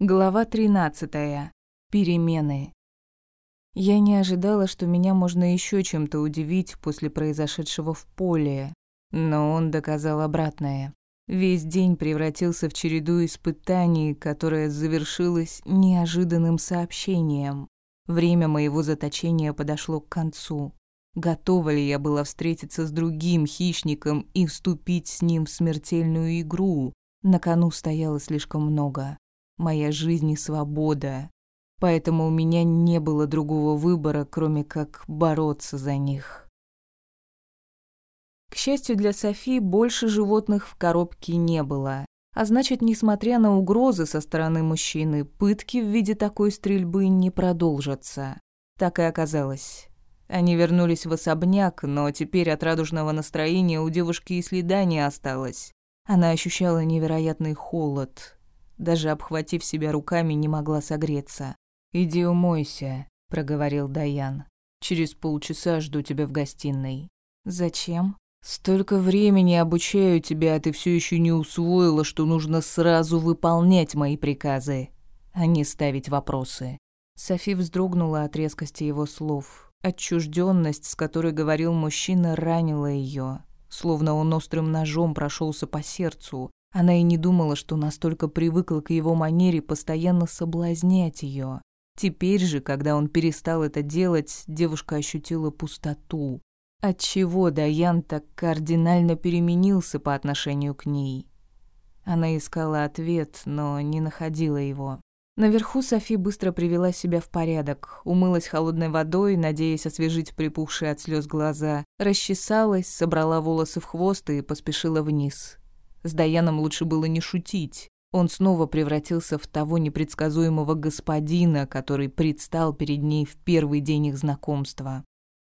Глава 13. Перемены. Я не ожидала, что меня можно еще чем-то удивить после произошедшего в поле, но он доказал обратное. Весь день превратился в череду испытаний, которая завершилась неожиданным сообщением. Время моего заточения подошло к концу. Готова ли я была встретиться с другим хищником и вступить с ним в смертельную игру? На кону стояло слишком много моя жизнь и свобода. Поэтому у меня не было другого выбора, кроме как бороться за них. К счастью для Софи, больше животных в коробке не было. А значит, несмотря на угрозы со стороны мужчины, пытки в виде такой стрельбы не продолжатся. Так и оказалось. Они вернулись в особняк, но теперь от радужного настроения у девушки и следа не осталось. Она ощущала невероятный холод, даже обхватив себя руками, не могла согреться. «Иди умойся», — проговорил Даян. «Через полчаса жду тебя в гостиной». «Зачем?» «Столько времени обучаю тебя, а ты все еще не усвоила, что нужно сразу выполнять мои приказы, а не ставить вопросы». Софи вздрогнула от резкости его слов. Отчужденность, с которой говорил мужчина, ранила ее, словно он острым ножом прошелся по сердцу, она и не думала, что настолько привыкла к его манере постоянно соблазнять ее. Теперь же, когда он перестал это делать, девушка ощутила пустоту. Отчего Даян так кардинально переменился по отношению к ней? Она искала ответ, но не находила его. Наверху Софи быстро привела себя в порядок, умылась холодной водой, надеясь освежить припухшие от слез глаза, расчесалась, собрала волосы в хвост и поспешила вниз. С Даяном лучше было не шутить. Он снова превратился в того непредсказуемого господина, который предстал перед ней в первый день их знакомства.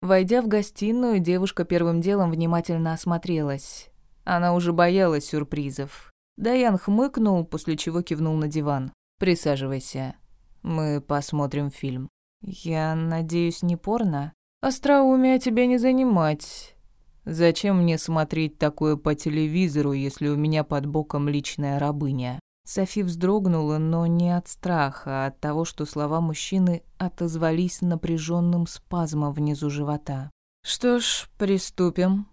Войдя в гостиную, девушка первым делом внимательно осмотрелась. Она уже боялась сюрпризов. Даян хмыкнул, после чего кивнул на диван. «Присаживайся. Мы посмотрим фильм». «Я надеюсь, не порно?» «Остроумие тебя не занимать. Зачем мне смотреть такое по телевизору, если у меня под боком личная рабыня? Софи вздрогнула, но не от страха, а от того, что слова мужчины отозвались напряженным спазмом внизу живота. Что ж, приступим.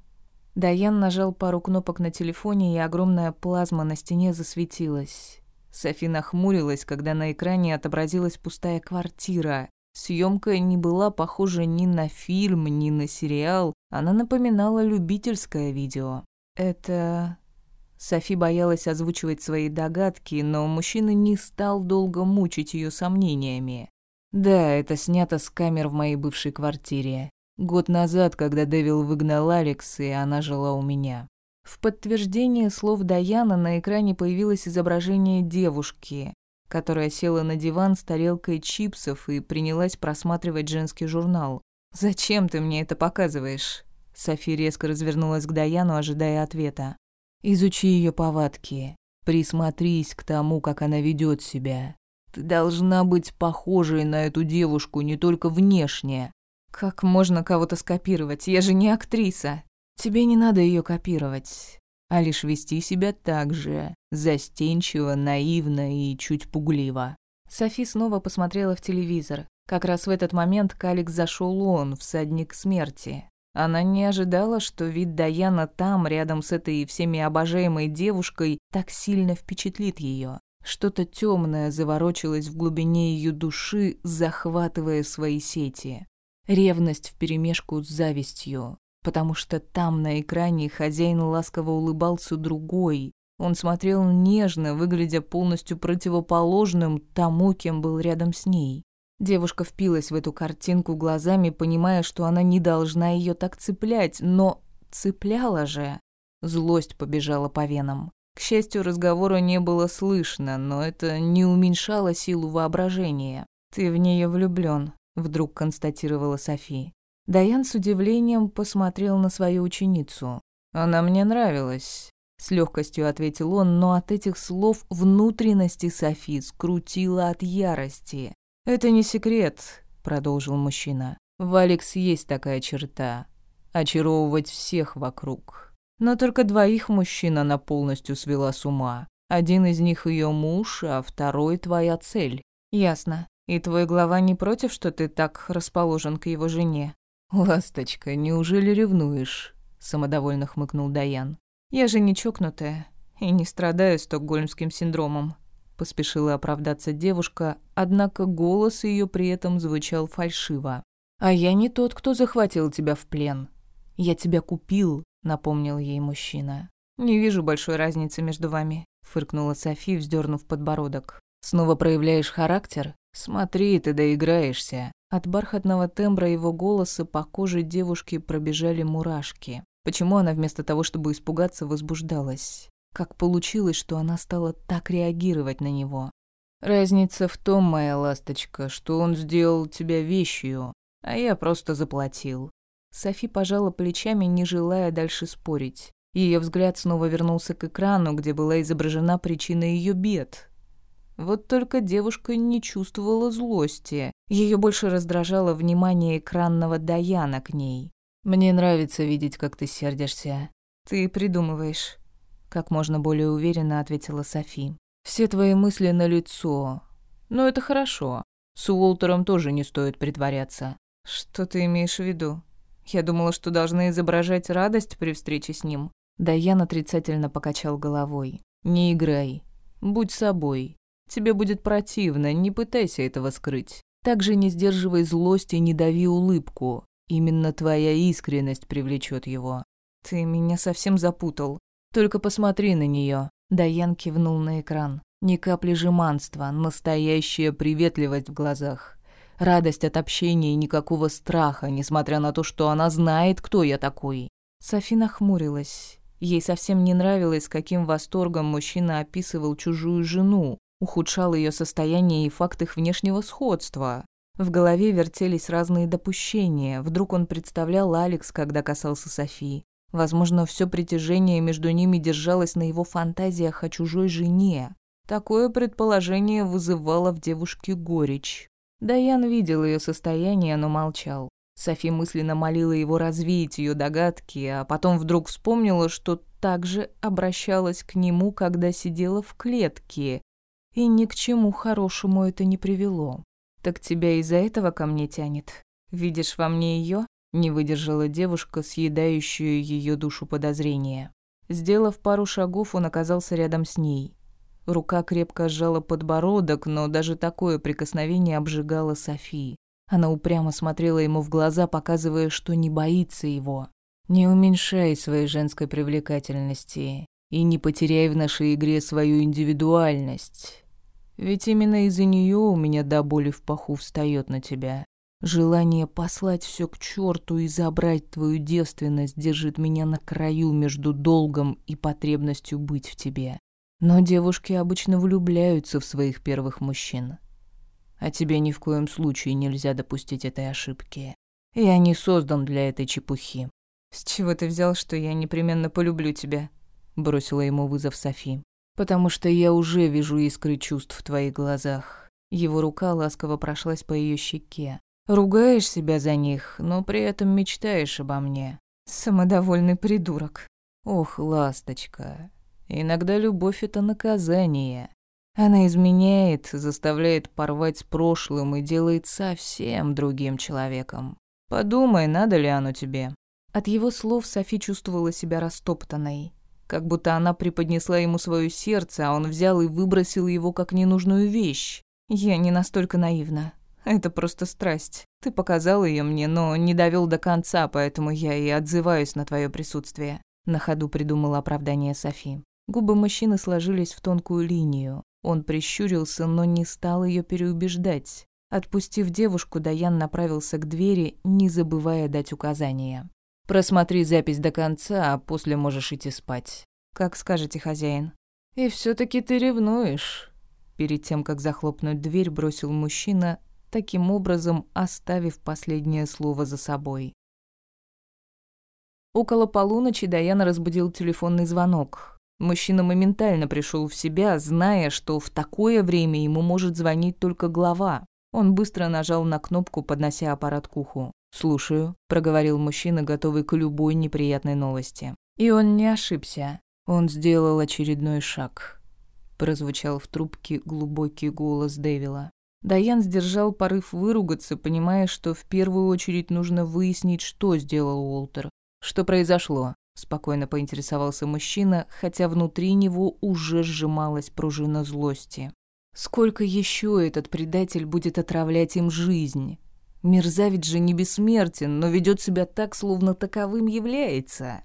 Даян нажал пару кнопок на телефоне, и огромная плазма на стене засветилась. Софи нахмурилась, когда на экране отобразилась пустая квартира, Съемка не была похожа ни на фильм, ни на сериал, она напоминала любительское видео. Это... Софи боялась озвучивать свои догадки, но мужчина не стал долго мучить ее сомнениями. Да, это снято с камер в моей бывшей квартире. Год назад, когда Дэвил выгнал Алекс, и она жила у меня. В подтверждение слов Даяна на экране появилось изображение девушки которая села на диван с тарелкой чипсов и принялась просматривать женский журнал. «Зачем ты мне это показываешь?» Софи резко развернулась к Даяну, ожидая ответа. «Изучи ее повадки. Присмотрись к тому, как она ведет себя. Ты должна быть похожей на эту девушку не только внешне». «Как можно кого-то скопировать? Я же не актриса». «Тебе не надо ее копировать а лишь вести себя так же, застенчиво, наивно и чуть пугливо. Софи снова посмотрела в телевизор. Как раз в этот момент к Алекс зашел он, всадник смерти. Она не ожидала, что вид Даяна там, рядом с этой всеми обожаемой девушкой, так сильно впечатлит ее. Что-то темное заворочилось в глубине ее души, захватывая свои сети. Ревность вперемешку с завистью, потому что там на экране хозяин ласково улыбался другой. Он смотрел нежно, выглядя полностью противоположным тому, кем был рядом с ней. Девушка впилась в эту картинку глазами, понимая, что она не должна ее так цеплять, но цепляла же. Злость побежала по венам. К счастью, разговора не было слышно, но это не уменьшало силу воображения. «Ты в нее влюблён», — вдруг констатировала София. Даян с удивлением посмотрел на свою ученицу. «Она мне нравилась», — с легкостью ответил он, но от этих слов внутренности Софи скрутило от ярости. «Это не секрет», — продолжил мужчина. «В Алекс есть такая черта — очаровывать всех вокруг. Но только двоих мужчин она полностью свела с ума. Один из них ее муж, а второй твоя цель. Ясно. И твой глава не против, что ты так расположен к его жене? Ласточка, неужели ревнуешь? Самодовольно хмыкнул Даян. Я же не чокнутая и не страдаю стокгольмским синдромом. Поспешила оправдаться девушка, однако голос ее при этом звучал фальшиво. «А я не тот, кто захватил тебя в плен. Я тебя купил», — напомнил ей мужчина. «Не вижу большой разницы между вами», — фыркнула Софи, вздернув подбородок. «Снова проявляешь характер? Смотри, ты доиграешься». От бархатного тембра его голоса по коже девушки пробежали мурашки. Почему она вместо того, чтобы испугаться, возбуждалась? Как получилось, что она стала так реагировать на него? «Разница в том, моя ласточка, что он сделал тебя вещью, а я просто заплатил». Софи пожала плечами, не желая дальше спорить. Ее взгляд снова вернулся к экрану, где была изображена причина ее бед, вот только девушка не чувствовала злости. Ее больше раздражало внимание экранного Даяна к ней. «Мне нравится видеть, как ты сердишься. Ты придумываешь», — как можно более уверенно ответила Софи. «Все твои мысли на лицо. Но это хорошо. С Уолтером тоже не стоит притворяться». «Что ты имеешь в виду? Я думала, что должна изображать радость при встрече с ним». Даян отрицательно покачал головой. «Не играй. Будь собой. Тебе будет противно, не пытайся этого скрыть. Также не сдерживай злость и не дави улыбку. Именно твоя искренность привлечет его. Ты меня совсем запутал. Только посмотри на нее. Даян кивнул на экран. Ни капли жеманства, настоящая приветливость в глазах. Радость от общения и никакого страха, несмотря на то, что она знает, кто я такой. Софи нахмурилась. Ей совсем не нравилось, с каким восторгом мужчина описывал чужую жену, ухудшал ее состояние и факт их внешнего сходства. В голове вертелись разные допущения. Вдруг он представлял Алекс, когда касался Софии. Возможно, все притяжение между ними держалось на его фантазиях о чужой жене. Такое предположение вызывало в девушке горечь. Даян видел ее состояние, но молчал. Софи мысленно молила его развеять ее догадки, а потом вдруг вспомнила, что также обращалась к нему, когда сидела в клетке, и ни к чему хорошему это не привело. Так тебя из-за этого ко мне тянет? Видишь во мне ее? Не выдержала девушка, съедающую ее душу подозрения. Сделав пару шагов, он оказался рядом с ней. Рука крепко сжала подбородок, но даже такое прикосновение обжигало Софии. Она упрямо смотрела ему в глаза, показывая, что не боится его. «Не уменьшай своей женской привлекательности и не потеряй в нашей игре свою индивидуальность. Ведь именно из-за нее у меня до боли в паху встает на тебя. Желание послать все к черту и забрать твою девственность держит меня на краю между долгом и потребностью быть в тебе. Но девушки обычно влюбляются в своих первых мужчин. А тебе ни в коем случае нельзя допустить этой ошибки. Я не создан для этой чепухи. С чего ты взял, что я непременно полюблю тебя? Бросила ему вызов Софи. Потому что я уже вижу искры чувств в твоих глазах. Его рука ласково прошлась по ее щеке. Ругаешь себя за них, но при этом мечтаешь обо мне. Самодовольный придурок. Ох, ласточка. Иногда любовь это наказание. Она изменяет, заставляет порвать с прошлым и делает совсем другим человеком. Подумай, надо ли оно тебе. От его слов Софи чувствовала себя растоптанной как будто она преподнесла ему свое сердце, а он взял и выбросил его как ненужную вещь. Я не настолько наивна. Это просто страсть. Ты показал ее мне, но не довел до конца, поэтому я и отзываюсь на твое присутствие. На ходу придумала оправдание Софи. Губы мужчины сложились в тонкую линию. Он прищурился, но не стал ее переубеждать. Отпустив девушку, Даян направился к двери, не забывая дать указания. Просмотри запись до конца, а после можешь идти спать. Как скажете, хозяин. И все таки ты ревнуешь. Перед тем, как захлопнуть дверь, бросил мужчина, таким образом оставив последнее слово за собой. Около полуночи Даяна разбудил телефонный звонок. Мужчина моментально пришел в себя, зная, что в такое время ему может звонить только глава. Он быстро нажал на кнопку, поднося аппарат к уху. «Слушаю», — проговорил мужчина, готовый к любой неприятной новости. И он не ошибся. Он сделал очередной шаг. прозвучал в трубке глубокий голос Дэвила. Даян сдержал порыв выругаться, понимая, что в первую очередь нужно выяснить, что сделал Уолтер. Что произошло? Спокойно поинтересовался мужчина, хотя внутри него уже сжималась пружина злости. Сколько еще этот предатель будет отравлять им жизнь? Мерзавец же не бессмертен, но ведет себя так, словно таковым является.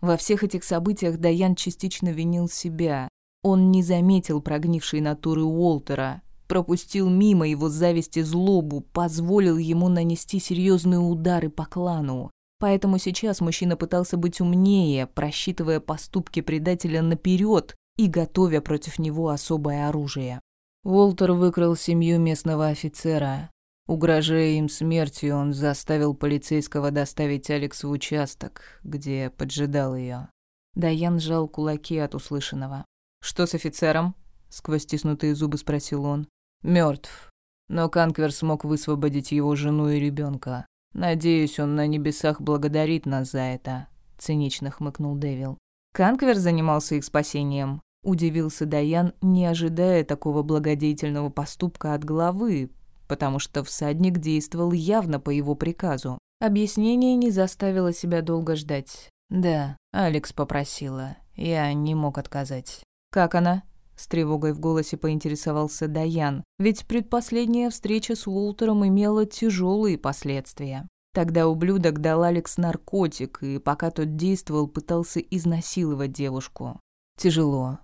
Во всех этих событиях Даян частично винил себя. Он не заметил прогнившей натуры Уолтера, пропустил мимо его зависть и злобу, позволил ему нанести серьезные удары по клану. Поэтому сейчас мужчина пытался быть умнее, просчитывая поступки предателя наперед и готовя против него особое оружие. Уолтер выкрал семью местного офицера. Угрожая им смертью, он заставил полицейского доставить Алекс в участок, где поджидал ее. Даян сжал кулаки от услышанного. «Что с офицером?» — сквозь стиснутые зубы спросил он. Мертв. Но Канквер смог высвободить его жену и ребенка. Надеюсь, он на небесах благодарит нас за это», — цинично хмыкнул Дэвил. «Канквер занимался их спасением?» Удивился Даян, не ожидая такого благодетельного поступка от главы, потому что всадник действовал явно по его приказу. Объяснение не заставило себя долго ждать. «Да, Алекс попросила. Я не мог отказать». «Как она?» С тревогой в голосе поинтересовался Даян, ведь предпоследняя встреча с Уолтером имела тяжелые последствия. Тогда ублюдок дал Алекс наркотик, и пока тот действовал, пытался изнасиловать девушку. Тяжело,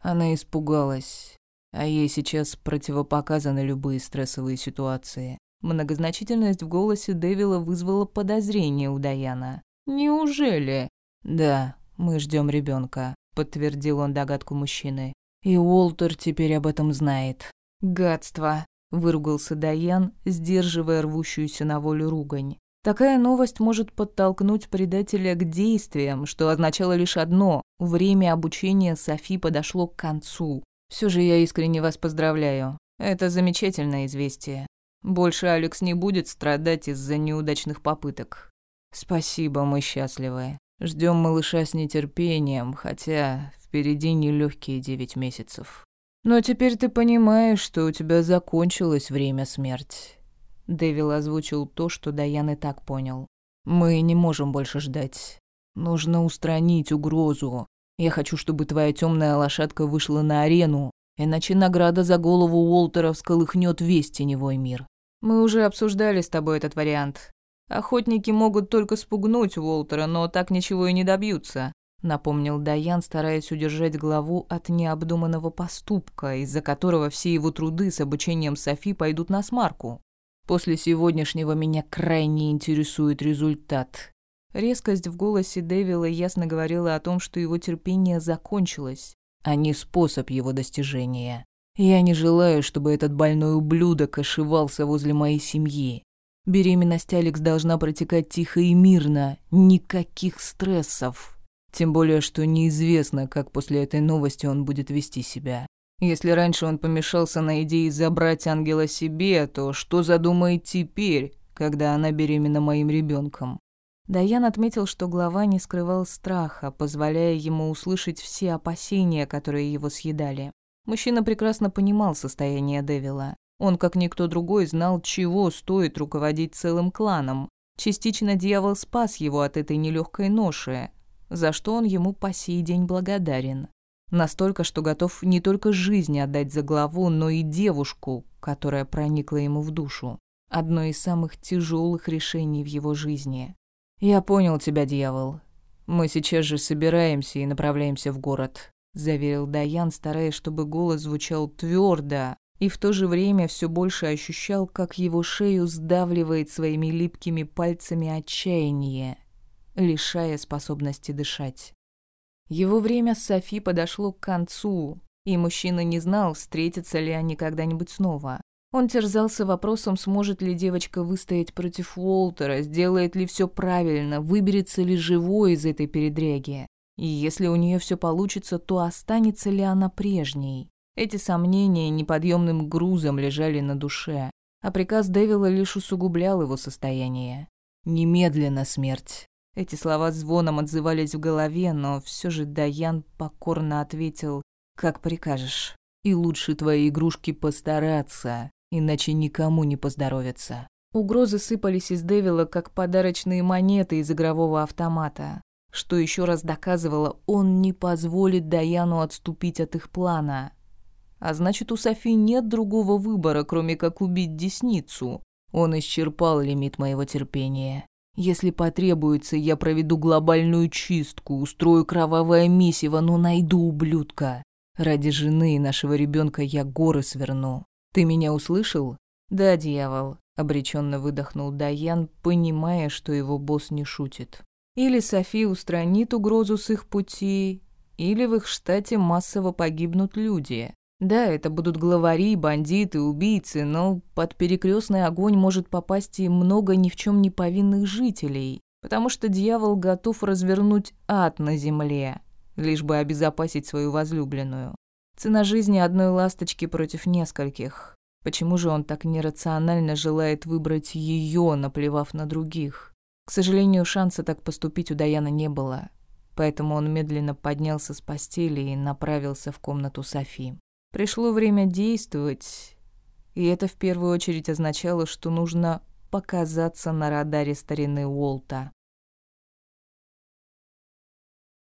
она испугалась, а ей сейчас противопоказаны любые стрессовые ситуации. Многозначительность в голосе Дэвила вызвала подозрение у Даяна. «Неужели?» «Да, мы ждем ребенка, подтвердил он догадку мужчины. «И Уолтер теперь об этом знает». «Гадство!» – выругался Даян, сдерживая рвущуюся на волю ругань. Такая новость может подтолкнуть предателя к действиям, что означало лишь одно – время обучения Софи подошло к концу. Все же я искренне вас поздравляю. Это замечательное известие. Больше Алекс не будет страдать из-за неудачных попыток. Спасибо, мы счастливы. Ждем малыша с нетерпением, хотя впереди нелегкие девять месяцев. Но теперь ты понимаешь, что у тебя закончилось время смерти. Дэвил озвучил то, что Даян и так понял. «Мы не можем больше ждать. Нужно устранить угрозу. Я хочу, чтобы твоя темная лошадка вышла на арену, иначе награда за голову Уолтера всколыхнет весь теневой мир». «Мы уже обсуждали с тобой этот вариант. Охотники могут только спугнуть Уолтера, но так ничего и не добьются», напомнил Даян, стараясь удержать главу от необдуманного поступка, из-за которого все его труды с обучением Софи пойдут на смарку. После сегодняшнего меня крайне интересует результат. Резкость в голосе Дэвила ясно говорила о том, что его терпение закончилось, а не способ его достижения. Я не желаю, чтобы этот больной ублюдок ошивался возле моей семьи. Беременность Алекс должна протекать тихо и мирно, никаких стрессов. Тем более, что неизвестно, как после этой новости он будет вести себя. Если раньше он помешался на идее забрать ангела себе, то что задумает теперь, когда она беременна моим ребенком? Даян отметил, что глава не скрывал страха, позволяя ему услышать все опасения, которые его съедали. Мужчина прекрасно понимал состояние Девила. Он, как никто другой, знал, чего стоит руководить целым кланом. Частично дьявол спас его от этой нелегкой ноши, за что он ему по сей день благодарен. Настолько, что готов не только жизнь отдать за главу, но и девушку, которая проникла ему в душу. Одно из самых тяжелых решений в его жизни. «Я понял тебя, дьявол. Мы сейчас же собираемся и направляемся в город», — заверил Даян, стараясь, чтобы голос звучал твердо, и в то же время все больше ощущал, как его шею сдавливает своими липкими пальцами отчаяние, лишая способности дышать. Его время с Софи подошло к концу, и мужчина не знал, встретятся ли они когда-нибудь снова. Он терзался вопросом, сможет ли девочка выстоять против Уолтера, сделает ли все правильно, выберется ли живой из этой передряги. И если у нее все получится, то останется ли она прежней? Эти сомнения неподъемным грузом лежали на душе, а приказ Дэвила лишь усугублял его состояние. «Немедленно смерть. Эти слова звоном отзывались в голове, но все же Даян покорно ответил Как прикажешь. И лучше твои игрушки постараться, иначе никому не поздоровится. Угрозы сыпались из Девила, как подарочные монеты из игрового автомата, что еще раз доказывало, он не позволит Даяну отступить от их плана. А значит, у Софи нет другого выбора, кроме как убить десницу. Он исчерпал лимит моего терпения. Если потребуется, я проведу глобальную чистку, устрою кровавое месиво, но найду ублюдка. Ради жены и нашего ребенка я горы сверну. Ты меня услышал? Да, дьявол, обреченно выдохнул Даян, понимая, что его босс не шутит. Или Софи устранит угрозу с их пути, или в их штате массово погибнут люди. Да, это будут главари, бандиты, убийцы, но под перекрестный огонь может попасть и много ни в чем не повинных жителей, потому что дьявол готов развернуть ад на земле, лишь бы обезопасить свою возлюбленную. Цена жизни одной ласточки против нескольких. Почему же он так нерационально желает выбрать ее, наплевав на других? К сожалению, шанса так поступить у Даяна не было, поэтому он медленно поднялся с постели и направился в комнату Софи. Пришло время действовать, и это в первую очередь означало, что нужно показаться на радаре старины Уолта.